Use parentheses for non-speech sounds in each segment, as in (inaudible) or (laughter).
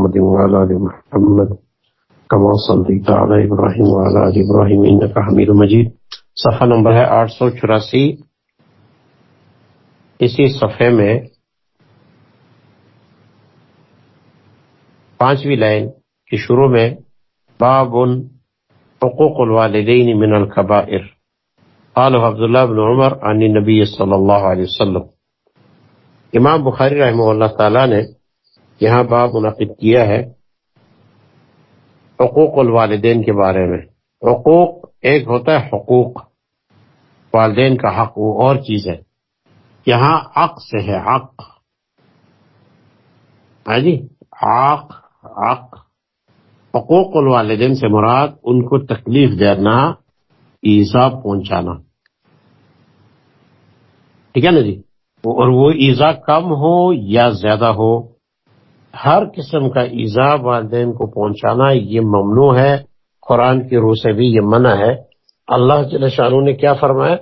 محمد وعلى آل محمد كما صليت على إبراهيم وعلى آل إبراهيم إنك حميد مجيد۔ صفحہ نمبر ہے آٹھ سو چوراسی۔ اسی صفحے میں پانچویں لائن کی شروع میں باب حقوق الوالدین من الكبائر۔ قال عبداللہ بن عمر عن نبی صلی اللہ علیہ وسلم۔ امام بخاری رحمہ اللہ تعالی نے یہاں باب منعقد کیا ہے حقوق الوالدین کے بارے میں۔ حقوق، ایک ہوتا ہے حقوق۔ والدین کا حق، وہ اور چیز ہے۔ یہاں عق سے ہے عق ہاں جی؟ عق عق حقوق الوالدین سے مراد ان کو تکلیف دینا، ایزا پہنچانا۔ ٹھیک ہے نا جی؟ اور وہ ایزا کم ہو یا زیادہ ہو ہر قسم کا ایزا والدین کو پہنچانا یہ ممنوع ہے، قرآن کی روح سے بھی یہ منع ہے۔ اللہ جل شاہ نے کیا فرمایا؟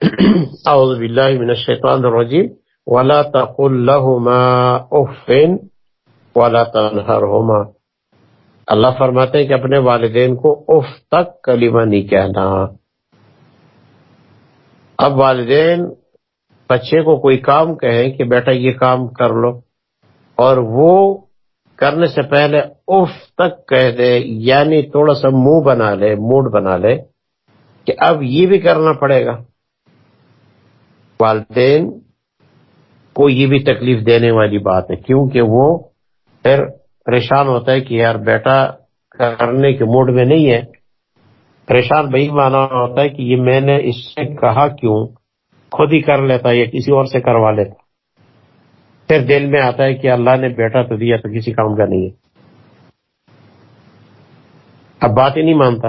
(clears throat) اعوذ باللہ من الشیطان الرجیم۔ ولا تقل لهما اف ولا تنهرهما۔ اللہ فرماتے ہیں کہ اپنے والدین کو اف تک کلمہ نہیں کہنا۔ اب والدین بچے کو کوئی کام کہیں کہ بیٹا یہ کام کر لو۔ اور وہ کرنے سے پہلے اف تک کہہ دے یعنی تھوڑا سا منہ بنا لے، موڈ بنا لے کہ اب یہ بھی کرنا پڑے گا۔ والدین کو یہ بھی تکلیف دینے والی بات ہے، کیونکہ وہ پھر پریشان ہوتا ہے کہ یار بیٹا کرنے کے موڈ میں نہیں ہے۔ پریشان بھائی مانا ہوتا ہے کہ یہ میں نے اس سے کہا کیوں؟ خود ہی کر لیتا یا کسی اور سے کروا لیتا۔ پھر دل میں آتا ہے کہ اللہ نے بیٹا تو دیا تو کسی کام کا نہیں ہے۔ اب بات ہی نہیں مانتا۔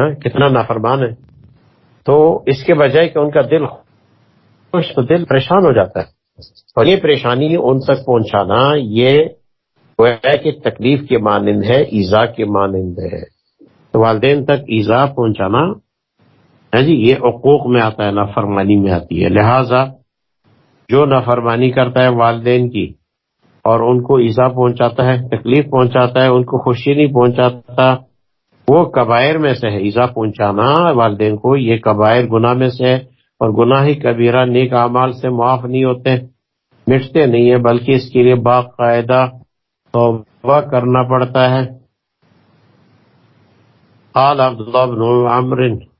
ہاں، کتنا نافرمان ہے۔ تو اس کے بجائے کہ ان کا دل خوش، تو دل پریشان ہو جاتا ہے۔ اور یہ پریشانی ان تک پہنچانا، یہ کہ تکلیف کے مانند ہے، ایزا کے مانند ہے۔ تو والدین تک ایزا پہنچانا ہے جی یہ حقوق میں آتا ہے، نافرمانی میں آتی ہے۔ لہذا جو نافرمانی کرتا ہے والدین کی اور ان کو ایزا پہنچاتا ہے، تکلیف پہنچاتا ہے، ان کو خوشی نہیں پہنچاتا، وہ کبائر میں سے ہے، ایزا پہنچانا والدین کو، یہ کبائر گناہ میں سے ہے اور گناہ ہی کبیرہ، نیک اعمال سے معاف نہیں ہوتے، مٹتے نہیں ہیں، بلکہ اس کے لیے باقاعدہ توبہ کرنا پڑتا ہے۔ قال عبداللہ بن عمر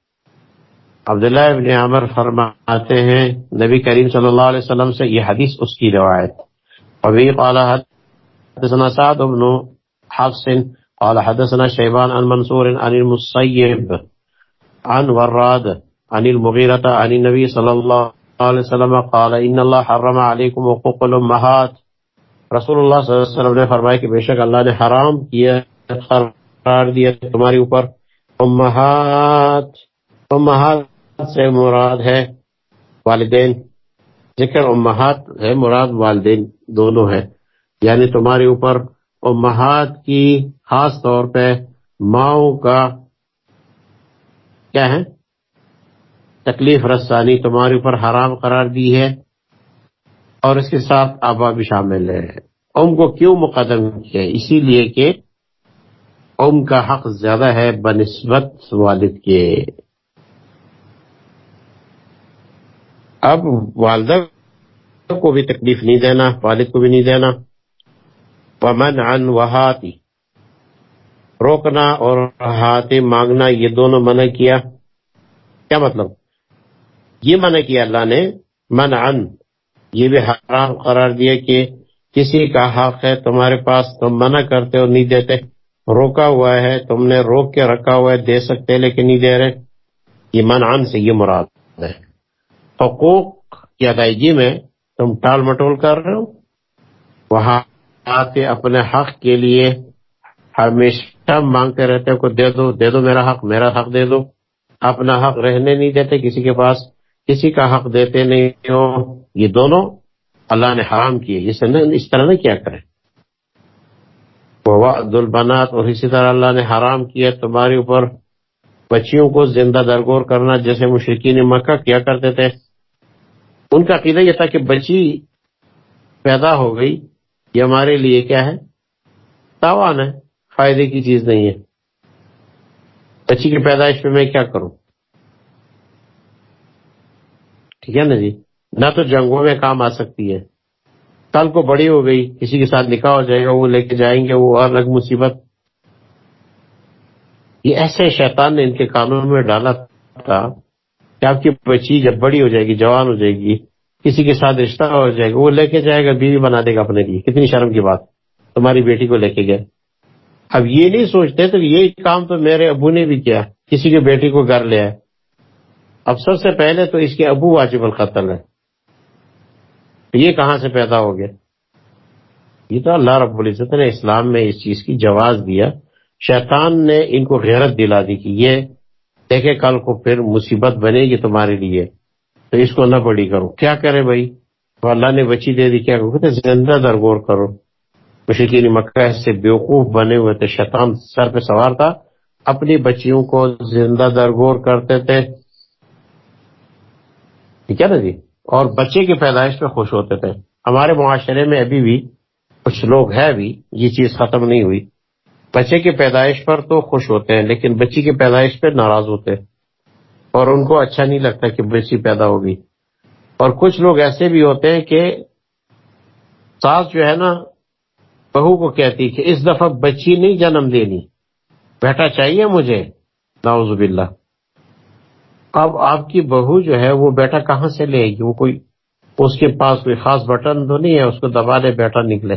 عبداللہ ابن عمر فرماتے ہیں، نبی کریم صلی اللہ علیہ وسلم سے یہ حدیث اس کی روایت ابھی قال، حدثنا سعد بن حفص، قال، حدثنا شيبان عن منصور عن المصيب عن وراد عن المغيرة عن النبي صلى الله عليه وسلم، قال، ان الله حرم عليكم حقوق الامهات رسول اللہ صلی اللہ علیہ وسلم نے فرمایا کہ بے شک اللہ نے حرام کیا، قرار دیا تمہاری اوپر۔ امہات امہات سے مراد ہے والدین۔ ذکر امہات ہے مراد والدین دونوں ہے یعنی تمہارے اوپر امہات کی خاص طور پہ ماؤں کا کیا ہے؟ تکلیف رسانی تمہارے اوپر حرام قرار دی ہے اور اس کے ساتھ آبا بھی شامل ہے ام کو کیوں مقدم کیا اسی لیے کہ ام کا حق زیادہ ہے بنسبت والد کے۔ اب والدہ کو بھی تکلیف نہیں دینا، والد کو بھی نہیں دینا۔ ومن عن وہاتی روکنا اور ہاتھ مانگنا، یہ دونوں منع کیا۔ کیا مطلب؟ یہ منع کیا اللہ نے، من عن۔ یہ بھی حرام قرار دیا کہ کسی کا حق ہے تمہارے پاس، تم منع کرتے اور نہیں دیتے۔ روکا ہوا ہے، تم نے روک کے رکھا ہوا ہے، دے سکتے لیکن نہیں دے رہے۔ یہ من عن سے یہ مراد ہے۔ حقوق کی ادائیگی میں تم ٹال مٹول کر رہے ہو؟ وہاں آتے اپنے حق کے لیے ہمیشہ مانگتے رہتے کو دے دو دے دو میرا حق میرا حق دے دو۔ اپنا حق رہنے نہیں دیتے کسی کے پاس، کسی کا حق دیتے نہیں ہو۔ یہ دونوں اللہ نے حرام کیے اس طرح نہ کیا کرے عبد البنات، اور اسی طرح اللہ نے حرام کیا تمہارے اوپر۔ بچیوں کو زندہ درگور کرنا، جیسے مشرقین مکہ کیا کرتے تھے۔ ان کا عقیدہ یہ تھا کہ بچی پیدا ہو گئی، یہ ہمارے لیے کیا ہے؟ تاوان ہے، فائدے کی چیز نہیں ہے۔ بچی کی پیدائش پہ میں کیا کروں؟ ٹھیک ہے نا جی؟ نہ تو جنگوں میں کام آ سکتی ہے۔ کل کو بڑی ہو گئی، کسی کے ساتھ نکاح ہو جائے گا، وہ لے کے جائیں گے، وہ الگ مصیبت۔ یہ ایسے شیطان نے ان کے قانون میں ڈالا تھا کہ آپ کی بچی جب بڑی ہو جائے گی، جوان ہو جائے گی، کسی کے ساتھ رشتہ ہو جائے گا، وہ لے کے جائے گا، بیوی بنا دے گا اپنے لیے۔ کتنی شرم کی بات۔ تمہاری بیٹی کو لے کے گئے۔ اب یہ نہیں سوچتے تو یہ کام تو میرے ابو نے بھی کیا۔ کسی کی بیٹی کو گھر لے آئے۔ اب سب سے پہلے تو اس کے ابو واجب القتل ہے یہ کہاں سے پیدا ہو گیا یہ تو اللہ رب العزت نے اسلام میں اس چیز کی جواز دیا۔ شیطان نے ان کو غیرت دلا دی کہ یہ دیکھے کل کو پھر مصیبت بنے گی تمہارے لیے، تو اس کو نہ بڑی کرو۔ کیا کرے بھائی؟ تو اللہ نے بچی دے دی، کیا کہتے زندہ درگور کرو۔ مشکین مکہ سے بیوقوف بنے ہوئے تھے، شیطان سر پہ سوار تھا۔ اپنی بچیوں کو زندہ درگور کرتے تھے۔ ٹھیک ہے نا جی؟ اور بچے کی پیدائش پہ خوش ہوتے تھے۔ ہمارے معاشرے میں ابھی بھی کچھ لوگ ہیں بھی، یہ چیز ختم نہیں ہوئی۔ بچے کی پیدائش پر تو خوش ہوتے ہیں، لیکن بچی کی پیدائش پہ ناراض ہوتے ہیں۔ اور ان کو اچھا نہیں لگتا کہ بچی پیدا ہوگی اور کچھ لوگ ایسے بھی ہوتے ہیں کہ ساس جو ہے نا، بہو کو کہتی کہ اس دفعہ بچی نہیں جنم دینی۔ بیٹا چاہیے مجھے۔ ناؤز باللہ۔ اب آپ کی بہو جو ہے، وہ بیٹا کہاں سے لے گی؟ وہ کوئی، اس کے پاس کوئی خاص بٹن تو نہیں ہے، اس کو دبا دے بیٹا نکلے۔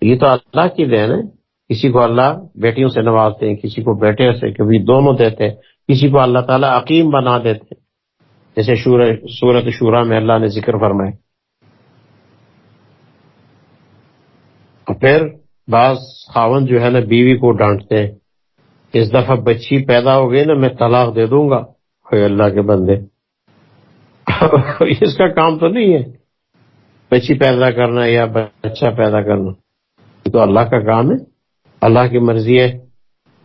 یہ تو اللہ کی دین ہے۔ کسی کو اللہ بیٹیوں سے نوازتے ہیں کسی کو بیٹے سے کبھی دونوں دیتے ہیں، کسی کو اللہ تعالیٰ عقیم بنا دیتے ہیں۔ جیسے سورت شورا میں اللہ نے ذکر فرمائے پھر بعض خاون جو ہے نا، بیوی کو ڈانٹتے ہیں۔ اس دفعہ بچی پیدا ہو گئی نا، میں طلاق دے دوں گا۔ اللہ کے بندے۔ (laughs) اس کا کام تو نہیں ہے۔ بچی پیدا کرنا یا بچہ پیدا کرنا۔ یہ تو اللہ کا کام ہے۔ اللہ کی مرضی ہے۔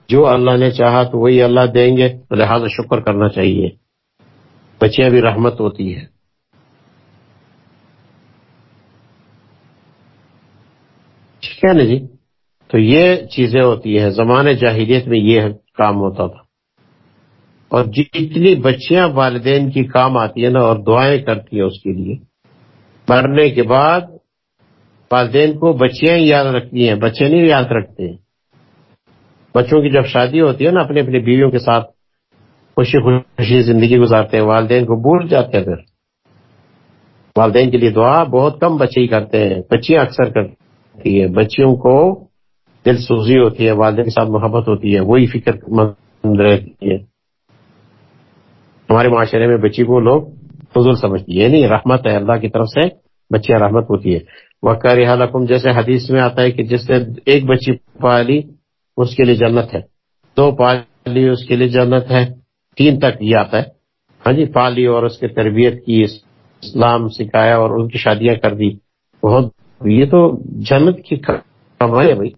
جو اللہ نے چاہا تو وہی اللہ دیں گے۔ لہذا شکر کرنا چاہیے۔ بچیاں بھی رحمت ہوتی ہے ٹھیک ہے نا جی؟ تو یہ چیزیں ہوتی ہیں۔ زمانے جاہلیت میں یہ کام ہوتا تھا۔ اور جتنی بچیاں والدین کی کام آتی ہیں نا اور دعائیں کرتی ہیں اس کے لیے۔ مرنے کے بعد والدین کو بچیاں یاد رکھتی ہیں، بچے نہیں یاد رکھتے۔ بچوں کی جب شادی ہوتی ہے نا اپنے اپنی بیویوں کے ساتھ خوشی خوشی زندگی گزارتے ہیں، والدین کو بھول جاتے ہیں پھر۔ والدین کے لیے دعا بہت کم بچے ہی کرتے ہیں، بچیاں اکثر کرتی ہیں۔ بچیوں کو دل سوزی ہوتی ہے، والدین کے ساتھ محبت ہوتی ہے، وہی فکر مند رہتی ہے۔ ہمارے معاشرے میں بچی کو لوگ فضول سمجھتی ہے نہیں یعنی رحمت ہے اللہ کی طرف سے بچیاں رحمت ہوتی ہے وقاری حالکم جیسے حدیث میں آتا ہے کہ جس نے ایک بچی پالی، اس کے لیے جنت ہے۔ دو پالی، اس کے لیے جنت ہے۔ تین تک یہ آتا ہے۔ ہاں جی پالی اور اس کے تربیت کی اسلام سکھایا اور ان کی شادیاں کر دی۔ بہت یہ تو جنت کی کمائی ہے بھائی۔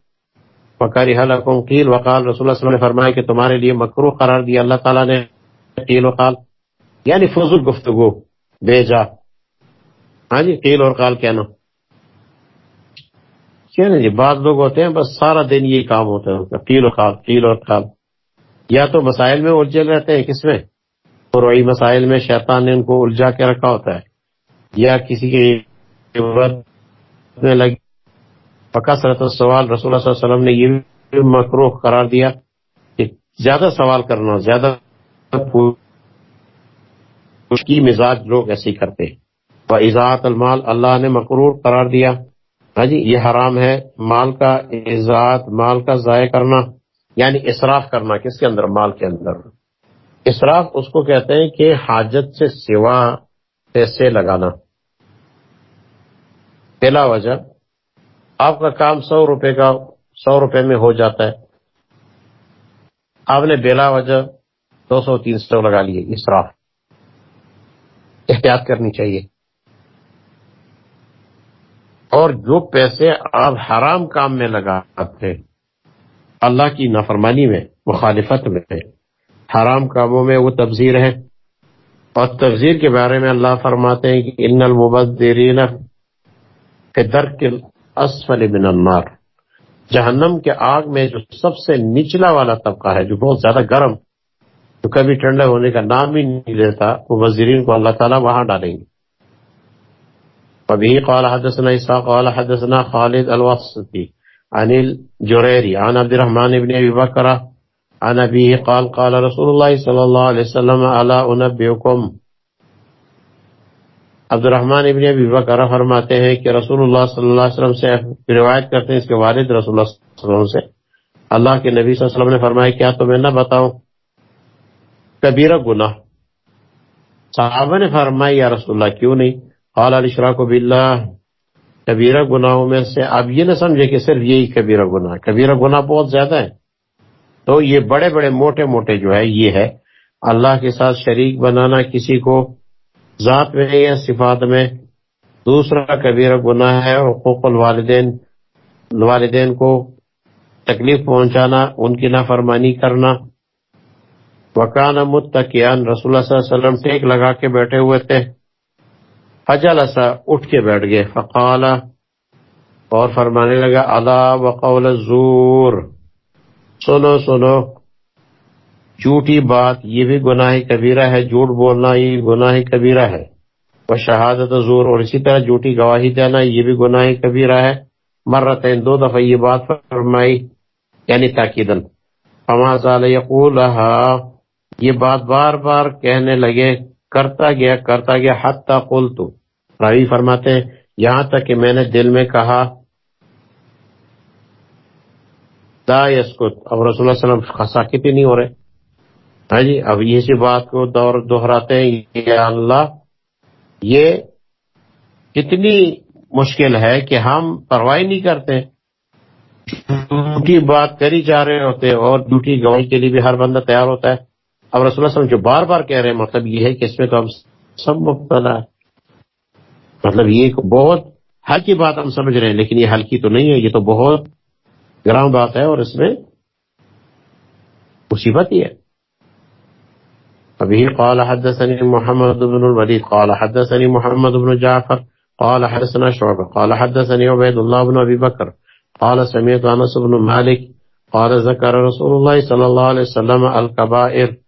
وقاری حالکم قیل وقال رسول اللہ صلی اللہ علیہ وسلم نے فرمایا کہ تمہارے لیے مکرو قرار دیا۔ اللہ تعالیٰ نے قیل و قال یعنی فضول گفتگو، بھیجا۔ ہاں جی قیل اور قال کہنا کیا نا جی؟ بعض لوگ ہوتے ہیں، بس سارا دن یہی کام ہوتا ہے ان کا قیل و قال قیل اور قال یا تو مسائل میں الجھے رہتے ہیں کس میں؟ پروئی مسائل میں شیطان نے ان کو الجھا کے رکھا ہوتا ہے۔ یا کسی کی میں لگی، پکا صرط سوال رسول اللہ صلی اللہ علیہ وسلم نے یہ مکروح قرار دیا کہ زیادہ سوال کرنا، زیادہ کی مزاج لوگ ایسے ہی کرتے وہ ایزاعت المال، اللہ نے مقرور قرار دیا۔ ہاں جی یہ حرام ہے، مال کا ایزاعت مال کا ضائع کرنا یعنی اصراف کرنا، کس کے اندر؟ مال کے اندر۔ اصراف اس کو کہتے ہیں کہ حاجت سے سوا پیسے لگانا۔ پہلا وجہ، آپ کا کام سو روپے کا، سو روپے میں ہو جاتا ہے۔ آپ نے بلا وجہ، دو سو تین سو لگا لیے، اسراف۔ احتیاط کرنی چاہیے۔ اور جو پیسے آپ حرام کام میں لگاتے اللہ کی نافرمانی میں، مخالفت میں، حرام کاموں میں وہ تبذیر ہے اور تبذیر کے بارے میں اللہ فرماتے ہیں کہ ان المبذرین فی درک اسفل من النار۔ جہنم کے آگ میں جو سب سے نچلا والا طبقہ ہے، جو بہت زیادہ گرم، جو کبھی ٹھنڈا ہونے کا نام ہی نہیں لیتا وہ وزیرین کو اللہ تعالیٰ وہاں ڈالیں گے۔ ابھی قال حدثنا اسحاق قال حدثنا خالد الوسطی عن الجريري عن عبد الرحمن بن ابي بكر عن ابيه قال قال رسول الله صلى الله عليه وسلم الا انبئكم عبد الرحمن ابن ابی بکر فرماتے ہیں کہ رسول اللہ صلی اللہ علیہ وسلم سے روایت کرتے ہیں اس کے والد رسول اللہ صلی اللہ علیہ وسلم سے۔ اللہ کے نبی صلی اللہ علیہ وسلم نے فرمایا، کیا تمہیں نہ بتاؤں؟ کبیرہ گناہ۔ صحابہ نے فرمایا، یا رسول اللہ، کیوں نہیں؟ قال الاشراک باللہ، کبیرہ گناہوں میں سے اب یہ نہ سمجھے کہ صرف یہی کبیرہ گناہ کبیرہ گناہ بہت زیادہ ہے تو یہ بڑے بڑے موٹے موٹے جو ہے، یہ ہے اللہ کے ساتھ شریک بنانا کسی کو ذات میں یا صفات میں۔ دوسرا کبیرہ گناہ ہے، حقوق الوالدین، والدین کو تکلیف پہنچانا، ان کی نافرمانی کرنا۔ وکان متقیان، رسول اللہ صلی اللہ علیہ وسلم ٹیک لگا کے بیٹھے ہوئے تھے۔ فجل ایسا اٹھ کے بیٹھ گئے، فقال، اور فرمانے لگا اللہ وقول الزور۔ سنو سنو، جھوٹی بات، یہ بھی گناہ کبیرہ ہے، جھوٹ بولنا یہ گناہ کبیرہ ہے۔ وہ شہادت زور اور اسی طرح جھوٹی گواہی دینا، یہ بھی گناہ کبیرہ ہے۔ مرتين دو دفعہ یہ بات فرمائی یعنی تاکیدن فما زال یقولها ہاں، یہ بات بار بار کہنے لگے کرتا گیا کرتا گیا، حتی قلتو۔ راوی فرماتے ہیں، یہاں تک کہ میں نے دل میں کہا دا یسکت۔ اب رسول اللہ علیہ وسلم ساکت ہی نہیں ہو رہے۔ ہاں جی اب یہ سی بات کو دور دہراتے ہیں، یا اللہ، یہ کتنی مشکل ہے کہ ہم پرواہ نہیں کرتے۔ جھوٹی بات کری جا رہے ہوتے اور جھوٹی گواہی کے لیے بھی ہر بندہ تیار ہوتا ہے۔ اب رسول اللہ علیہ وسلم جو بار بار کہہ رہے ہیں مطلب یہ ہے کہ اس میں تو ہم سب مبتلا ہے مطلب یہ ایک بہت ہلکی بات ہم سمجھ رہے ہیں، لیکن یہ ہلکی تو نہیں ہے، یہ تو بہت گرام بات ہے اور اس میں مصیبت ہی ہے۔ ابھی قال حدثني محمد بن الوليد قال حدثني محمد بن جعفر، قال حدثنا شعبة قال حدثني عبيد الله بن ابي بكر قال سمعت انس بن مالك قال ذكر رسول الله صلى الله عليه وسلم الكبائر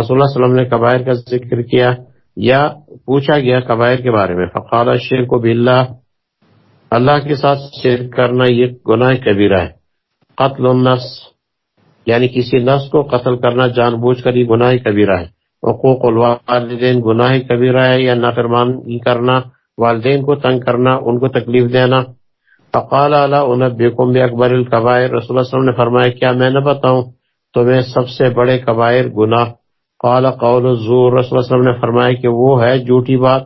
رسول اللہ علیہ وسلم نے کبائر کا ذکر کیا یا پوچھا گیا کبائر کے بارے میں، فقال الشرك بالله اللہ کے ساتھ شرک کرنا یہ گناہ کبیرہ ہے۔ قتل النفس یعنی کسی نفس کو قتل کرنا جان بوجھ کر یہ گناہ کبیرہ ہے۔ حقوق الوالدین گناہ کبیرہ ہے یا نافرمان کرنا، والدین کو تنگ کرنا، ان کو تکلیف دینا۔ فقال اللہ انبیکم اکبر القبائر، رسول اللہ علیہ وسلم نے فرمایا، کیا میں نہ بتاؤں تمہیں سب سے بڑے کبائر گناہ قال قول الزور، رسول اللہ علیہ وسلم نے فرمایا کہ وہ ہے جھوٹی بات۔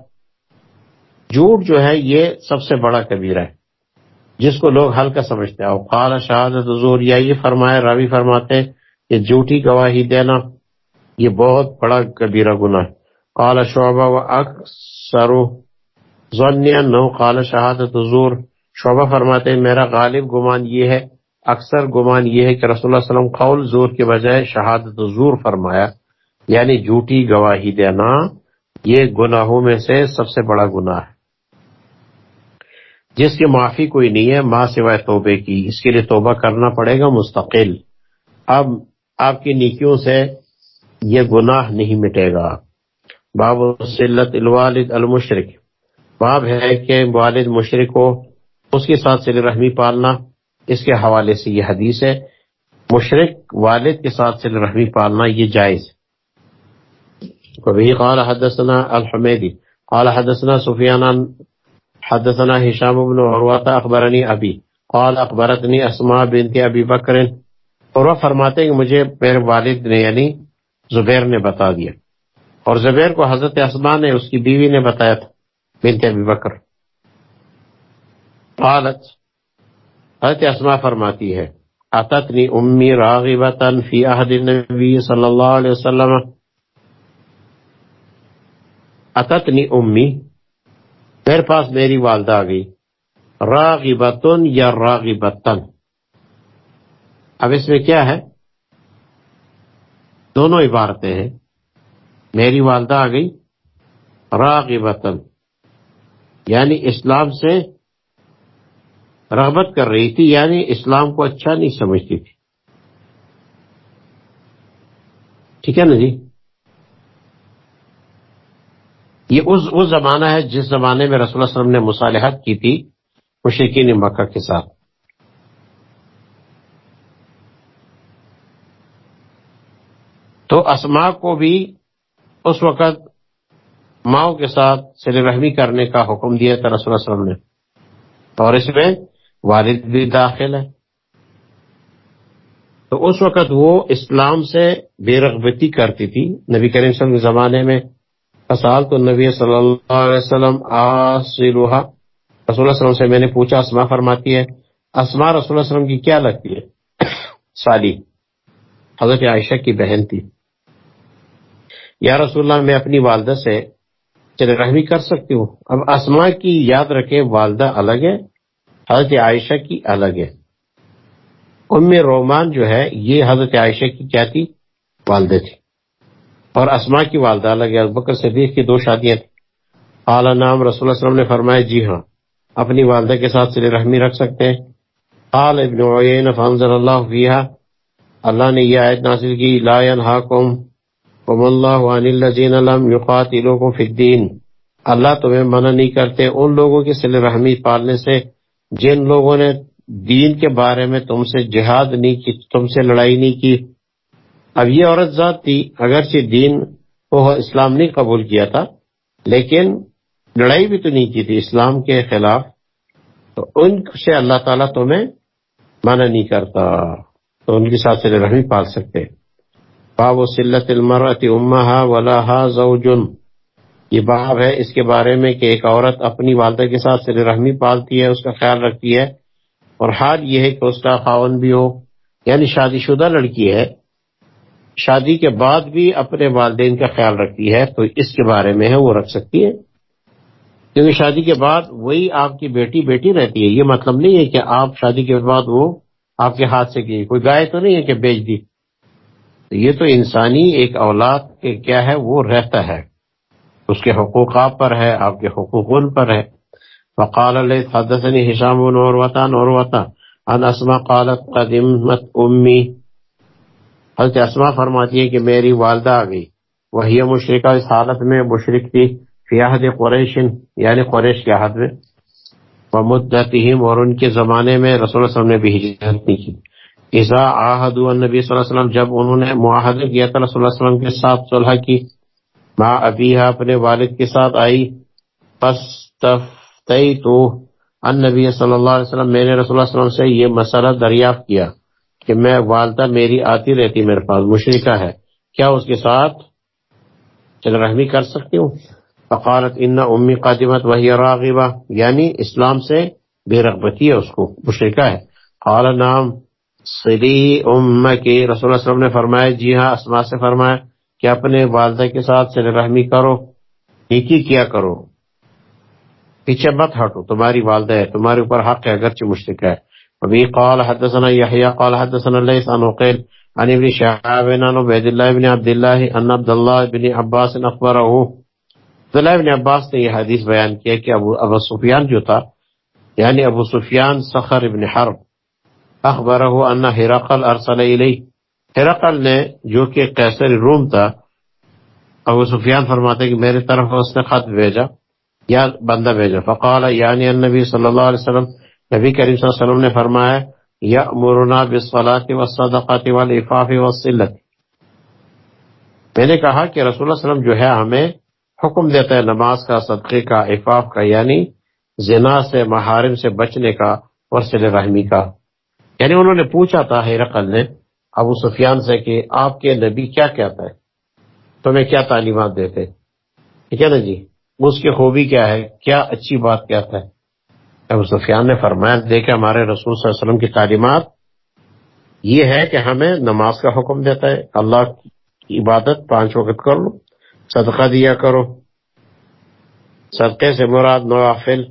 جھوٹ جو ہے یہ سب سے بڑا کبیرہ ہے، جس کو لوگ ہلکا سمجھتے ہیں۔ قال شہادت زور یا یہ فرمائے راوی فرماتے کہ جھوٹی گواہی دینا یہ بہت بڑا کبیرہ گناہ قال شعبہ و اکثر ظنیا نو قال شہادت زور شعبہ فرماتے ہیں، میرا غالب گمان یہ ہے، اکثر گمان یہ ہے کہ رسول اللہ علیہ وسلم قول زور کے بجائے شہادت زور فرمایا۔ یعنی جھوٹی گواہی دینا، یہ گناہوں میں سے سب سے بڑا گناہ ہے۔ جس کی معافی کوئی نہیں ہے، ماں سوائے توبے کی، اس کے لیے توبہ کرنا پڑے گا، مستقل۔ اب آپ کی نیکیوں سے یہ گناہ نہیں مٹے گا۔ باب سلت الوالد المشرق باب ہے کہ والد مشرق کو اس کے ساتھ سل رحمی پالنا۔ اس کے حوالے سے یہ حدیث ہے مشرق والد کے ساتھ سل رحمی پالنا یہ جائز وبه قال حدثنا الحميدي. قال حدثنا سفيان حدثنا هشام بن عروة اخبرني ابي قال اخبرتني اسماء بنت ابي بکر اور فرماتے ہیں کہ مجھے میرے والد نے یعنی زبیر نے بتا دیا۔ اور زبیر کو حضرت اسما نے، اس کی بیوی نے بتایا تھا، بنت ابی بکر۔ قالت، حضرت اسما فرماتی ہے، اتتنی امی راغبتا فی عہد النبی صلی اللہ علیہ وسلم اتتنی امی میرے پاس میری والدہ آ گئی. راغبتن یا راغبتن. اب اس میں کیا ہے؟ دونوں عبارتیں ہیں. میری والدہ آ گئی. راغبتن. یعنی اسلام سے رغبت کر رہی تھی یعنی اسلام کو اچھا نہیں سمجھتی تھی. ٹھیک ہے نا جی؟ یہ اس اس زمانہ ہے جس زمانے میں رسول اللہ علیہ وسلم نے مصالحت کی تھی مشرقین مکہ کے ساتھ۔ تو اسما کو بھی اس وقت ماؤں کے ساتھ سل رحمی کرنے کا حکم دیا تھا رسول اللہ علیہ وسلم نے۔ اور اس میں والد بھی داخل ہے۔ تو اس وقت وہ اسلام سے بے رغبتی کرتی تھی۔ نبی کریم صلی اللہ علیہ وسلم کے زمانے میں اسال تو نبی صلی اللہ علیہ وسلم آسلوہا رسول اللہ علیہ وسلم سے میں نے پوچھا اسما فرماتی ہے۔ اسما رسول اللہ علیہ وسلم کی کیا لگتی ہے؟ سالی۔ حضرت عائشہ کی بہن تھی۔ یا رسول اللہ، میں اپنی والدہ سے چلے رحمی کر سکتی ہوں۔ اب اسما کی یاد رکھے والدہ الگ ہے، حضرت عائشہ کی الگ ہے۔ ام رومان جو ہے، یہ حضرت عائشہ کی کیا تھی؟ والدہ تھی۔ اور اسما کی والدہ الگ ہے بکر صدیق کی دو شادیاں تھیں۔ اعلیٰ نام رسول اللہ علیہ وسلم نے فرمایا جی ہاں اپنی والدہ کے ساتھ سل رحمی رکھ سکتے ہیں۔ قال ابن عین فانزل اللہ فیہا۔ اللہ نے یہ آیت نازل کی، لا ینہاکم قم اللہ عن الذین لم یقاتلوکم فی الدین۔ اللہ تمہیں منع نہیں کرتے ان لوگوں کی سل رحمی پالنے سے جن لوگوں نے دین کے بارے میں تم سے جہاد نہیں کی، تم سے لڑائی نہیں کی۔ اب یہ عورت ذات تھی، اگرچہ دین وہ اسلام نہیں قبول کیا تھا، لیکن لڑائی بھی تو نہیں کی تھی اسلام کے خلاف، تو ان سے اللہ تعالیٰ تمہیں منع نہیں کرتا، تو ان کے ساتھ سے رحمی پال سکتے۔ باب و سلت المرت امہا ولاحا زوجن۔ یہ باب ہے اس کے بارے میں کہ ایک عورت اپنی والدہ کے ساتھ سر رحمی پالتی ہے، اس کا خیال رکھتی ہے، اور حال یہ ہے کہ اس کا خاون بھی ہو یعنی شادی شدہ لڑکی ہے شادی کے بعد بھی اپنے والدین کا خیال رکھتی ہے تو اس کے بارے میں ہے، وہ رکھ سکتی ہے۔ کیونکہ شادی کے بعد وہی آپ کی بیٹی بیٹی رہتی ہے، یہ مطلب نہیں ہے کہ آپ شادی کے بعد وہ آپ کے ہاتھ سے کی، کوئی گائے تو نہیں ہے کہ بیچ دی۔ یہ تو انسانی ایک اولاد کے کیا ہے، وہ رہتا ہے۔ اس کے حقوق آپ پر ہے آپ کے حقوق ان پر ہے وقال علیہ، حدثنی حشام بن عروتا عروتا ان اسما قالت قدمت امی۔ حضرت اسما فرماتی ہے کہ میری والدہ آ گئی۔ وہی مشرقہ اس حالت میں مشرق تھی فی عہد قریش یعنی قریش کے عہد میں۔ وہ ومدتہم، اور ان کے زمانے میں رسول اللہ علیہ وسلم نے بھی ہجرت نہیں کی۔ اذا عاہدوا النبی صلی اللہ علیہ وسلم، جب انہوں نے معاہدہ کیا تھا رسول اللہ علیہ وسلم کے ساتھ صلح کی، ماں ابیہا اپنے والد کے ساتھ آئی۔ پس تو ان نبی صلی اللہ علیہ وسلم، میں نے رسول اللہ علیہ وسلم سے یہ مسئلہ دریافت کیا۔ کہ میں والدہ میری آتی رہتی میرے پاس مشرقہ ہے۔ کیا اس کے ساتھ چل رحمی کر سکتی ہوں؟ فقالت ان امی قادمت وہی راغبہ یعنی اسلام سے بے رغبتی ہے اس کو مشرقہ ہے۔ قال نام سری ام کی، رسول اللہ علیہ وسلم نے فرمایا جی ہاں اسما سے فرمایا کہ اپنے والدہ کے ساتھ چل رحمی کرو، نیکی کیا کرو، پیچھے مت ہٹو، تمہاری والدہ ہے، تمہارے اوپر حق ہے، اگرچہ مشرق ہے۔ ابھی قال حدثنا یحییٰ قال حدثنا لیس عن وقیل عن ابن شعاب عن عبید اللہ ابن عبداللہ أن عبداللہ ابن عباس اخبرہ عبداللہ ابن عباس نے یہ حدیث بیان کیا کہ ابو ابو سفیان جو تھا یعنی ابو سفیان سخر ابن حرب اخبرہ أن ہرقل أرسل الیہ ہرقل نے جو کہ قیصر روم تھا ابو سفیان فرماتے کہ میرے طرف اس نے خط بھیجا یا بندہ بھیجا۔ فقال یعنی النبی صلی اللہ علیہ وسلم نبی کریم صلی اللہ علیہ وسلم نے فرمایا یا مرنا بسلاط و صدقات والعفاف والصلت میں نے کہا کہ رسول اللہ علیہ وسلم جو ہے ہمیں حکم دیتا ہے نماز کا، صدقے کا عفاف کا یعنی زنا سے محارم سے بچنے کا اور سل رحمی کا۔ یعنی انہوں نے پوچھا تھا ہیرقل نے، ابو سفیان سے کہ آپ کے نبی کیا کہتا ہے؟ تمہیں کیا تعلیمات دیتے؟ ٹھیک ہے نا جی اس کی خوبی کیا ہے؟ کیا اچھی بات کہتا ہے؟ ابو سفیان نے فرمایا دیکھے ہمارے رسول صلی اللہ علیہ وسلم کی تعلیمات، یہ ہے کہ ہمیں نماز کا حکم دیتا ہے، اللہ کی عبادت پانچ وقت کر لو، صدقہ دیا کرو، صدقے سے مراد نوافل،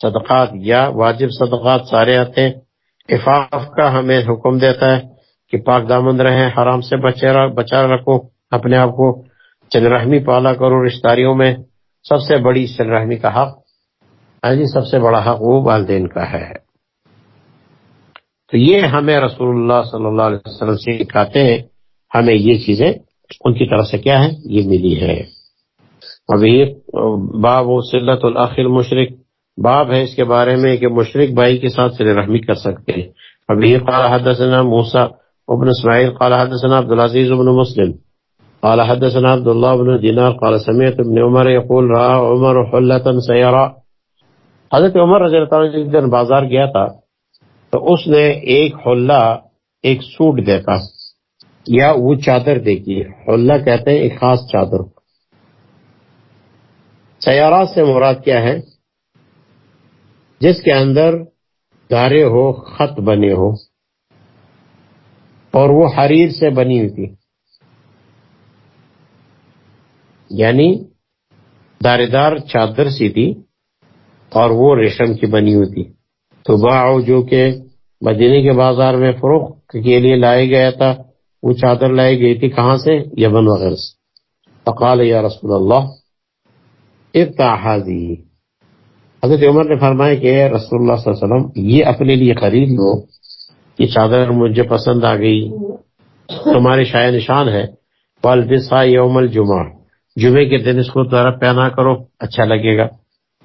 صدقات یا واجب صدقات سارے آتے ہیں۔ افاف کا ہمیں حکم دیتا ہے کہ پاک دامند رہیں، حرام سے بچا رکھو، اپنے آپ کو چل رحمی پالا کرو رشتاریوں میں۔ سب سے بڑی سل رحمی کا حق جی سب سے بڑا حق وہ والدین کا ہے۔ تو یہ ہمیں رسول اللہ صلی اللہ علیہ وسلم سے سکھاتے ہیں، ہمیں یہ چیزیں ان کی طرف سے کیا ہے یہ ملی ہے ابھی باب و سلت العقل مشرق باب ہے اس کے بارے میں کہ مشرق بھائی کے ساتھ سر رحمی کر سکتے ہیں۔ ابھی قال حدثنا موسا ابن اسماعیل، قال حدثنا عبد العزيز بن مسلم، قال حدثنا عبد الله بن دينار قال سمعت ابن عمر يقول راى عمر حلة سيرا حضرت عمر رضی اللہ عنہ ایک دن بازار گیا تھا، تو اس نے ایک حلہ، ایک سوٹ دیکھا۔ یا وہ چادر دیکھی حلہ کہتے ہیں ایک خاص چادر۔ سیارات سے مراد کیا ہے؟ جس کے اندر دارے ہو، خط بنے ہو۔ اور وہ حریر سے بنی ہوئی تھی۔ یعنی دارے دار چادر سی تھی۔ اور وہ ریشم کی بنی ہوئی تھی۔ تو باؤ جو کہ مدینے کے بازار میں فروخت کے لیے لائے گیا تھا، وہ چادر لائی گئی تھی کہاں سے؟ یمن وغیرہ سے۔ فقال یا رسول اللہ ابتاحازی حضرت عمر نے فرمایا کہ رسول اللہ صلی اللہ علیہ وسلم، یہ اپنے لیے خرید لو، یہ چادر مجھے پسند آ گئی۔ تمہارے شاع نشان ہے۔ والبسا یوم الجمعہ۔ جمعے کے دن اس کو ذرا پہنا کرو اچھا لگے گا۔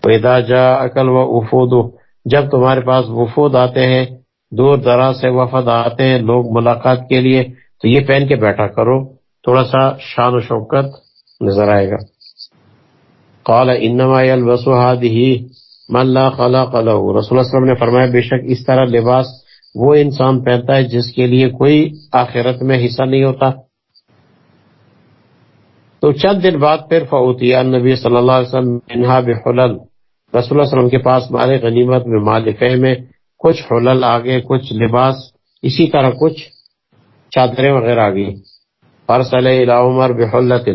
پیدا جا عقل و وفود جب تمہارے پاس وفود آتے ہیں، دور دراز سے وفد آتے ہیں لوگ ملاقات کے لیے، تو یہ پہن کے بیٹھا کرو۔ تھوڑا سا شان و شوکت نظر آئے گا۔ قال انما يلبس هذه من لا خلق له۔ رسول اللہ وسلم نے فرمایا، بے شک اس طرح لباس وہ انسان پہنتا ہے جس کے لیے کوئی آخرت میں حصہ نہیں ہوتا۔ تو چند دن بعد پھر فوتی نبی صلی اللہ علیہ وسلم انہا بحلل۔ رسول اللہ وسلم کے پاس مال غنیمت میں، مال میں، کچھ حلل آگے، کچھ لباس، اسی طرح کچھ چادریں وغیرہ آ گئی فرسل الى عمر بحلت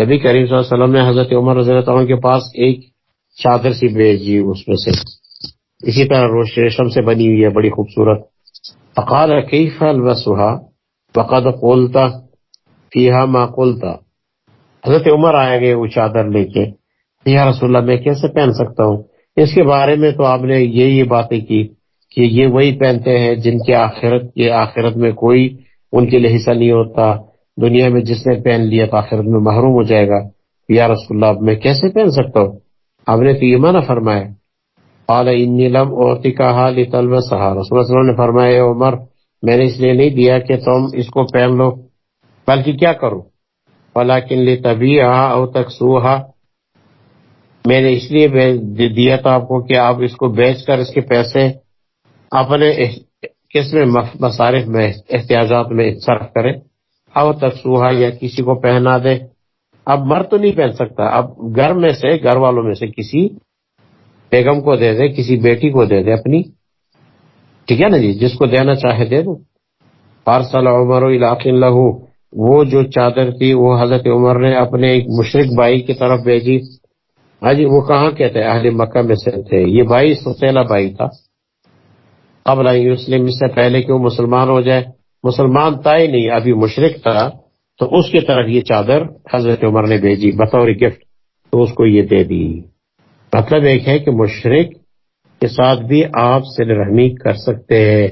نبی کریم صلی اللہ علیہ وسلم نے حضرت عمر رضی اللہ عنہ کے پاس ایک چادر سی بھیجی اس میں سے۔ اسی طرح روش ریشم سے بنی ہوئی ہے، بڑی خوبصورت۔ فقال، کیف البسها فقد قلت فیہا ما قلت. حضرت عمر آئے گئے وہ چادر لے کے۔ یا رسول اللہ، میں کیسے پہن سکتا ہوں؟ اس کے بارے میں تو آپ نے یہی باتیں کی کہ یہ وہی پہنتے ہیں جن کے آخرت کے آخرت میں کوئی ان کے لیے حصہ نہیں ہوتا۔ دنیا میں جس نے پہن لیا تو آخرت میں محروم ہو جائے گا۔ یا رسول اللہ، میں کیسے پہن سکتا ہوں؟ آپ نے تو یہ مانا فرمایا۔ لم رسول اللہ وسلم نے فرمایا عمر، میں نے اس لیے نہیں دیا کہ تم اس کو پہن لو، بلکہ کیا کرو؟ ولیکن لتبیعہا او تکسوہا میں نے اس لیے دیا تھا آپ کو کہ آپ اس کو بیچ کر اس کے پیسے اپنے کس میں مصارف میں احتیاجات میں صرف کریں۔ او تکسوہا یا کسی کو پہنا دے اب مر تو نہیں پہن سکتا۔ اب گھر میں سے، گھر والوں میں سے کسی بیگم کو دے دے کسی بیٹی کو دے دے اپنی۔ ٹھیک ہے نا جی؟ جس کو دینا چاہے دے دو۔ پارسل عمر لہو وہ جو چادر تھی، وہ حضرت عمر نے اپنے ایک مشرق بھائی کی طرف بھیجی۔ ہاں جی وہ کہاں کہتے اہل مکہ میں سے تھے۔ یہ بھائی سسیلا بھائی تھا۔ قبل مسلم اس سے پہلے کہ وہ مسلمان ہو جائے؟ مسلمان تھا ہی نہیں، ابھی مشرق تھا۔ تو اس کی طرف یہ چادر حضرت عمر نے بھیجی، بطور گفٹ۔ تو اس کو یہ دے دی۔ مطلب ایک ہے کہ مشرق کے ساتھ بھی آپ سے رحمی کر سکتے ہیں۔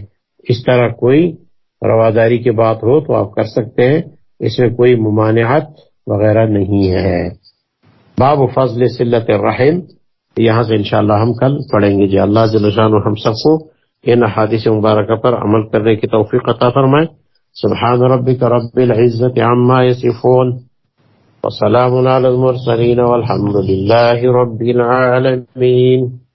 اس طرح کوئی رواداری کی بات ہو تو آپ کر سکتے ہیں۔ اس میں کوئی ممانعت وغیرہ نہیں ہے۔ باب فضل صلت الرحم. یہاں سے انشاءاللہ ہم کل پڑھیں گے. جی اللہ جلشان ہم سب کو ان حادث مبارکہ پر عمل کرنے کی توفیق عطا فرمائے. سبحان ربک رب العزت عما يصفون وسلام علی المرسلین والحمد لله رب العالمین.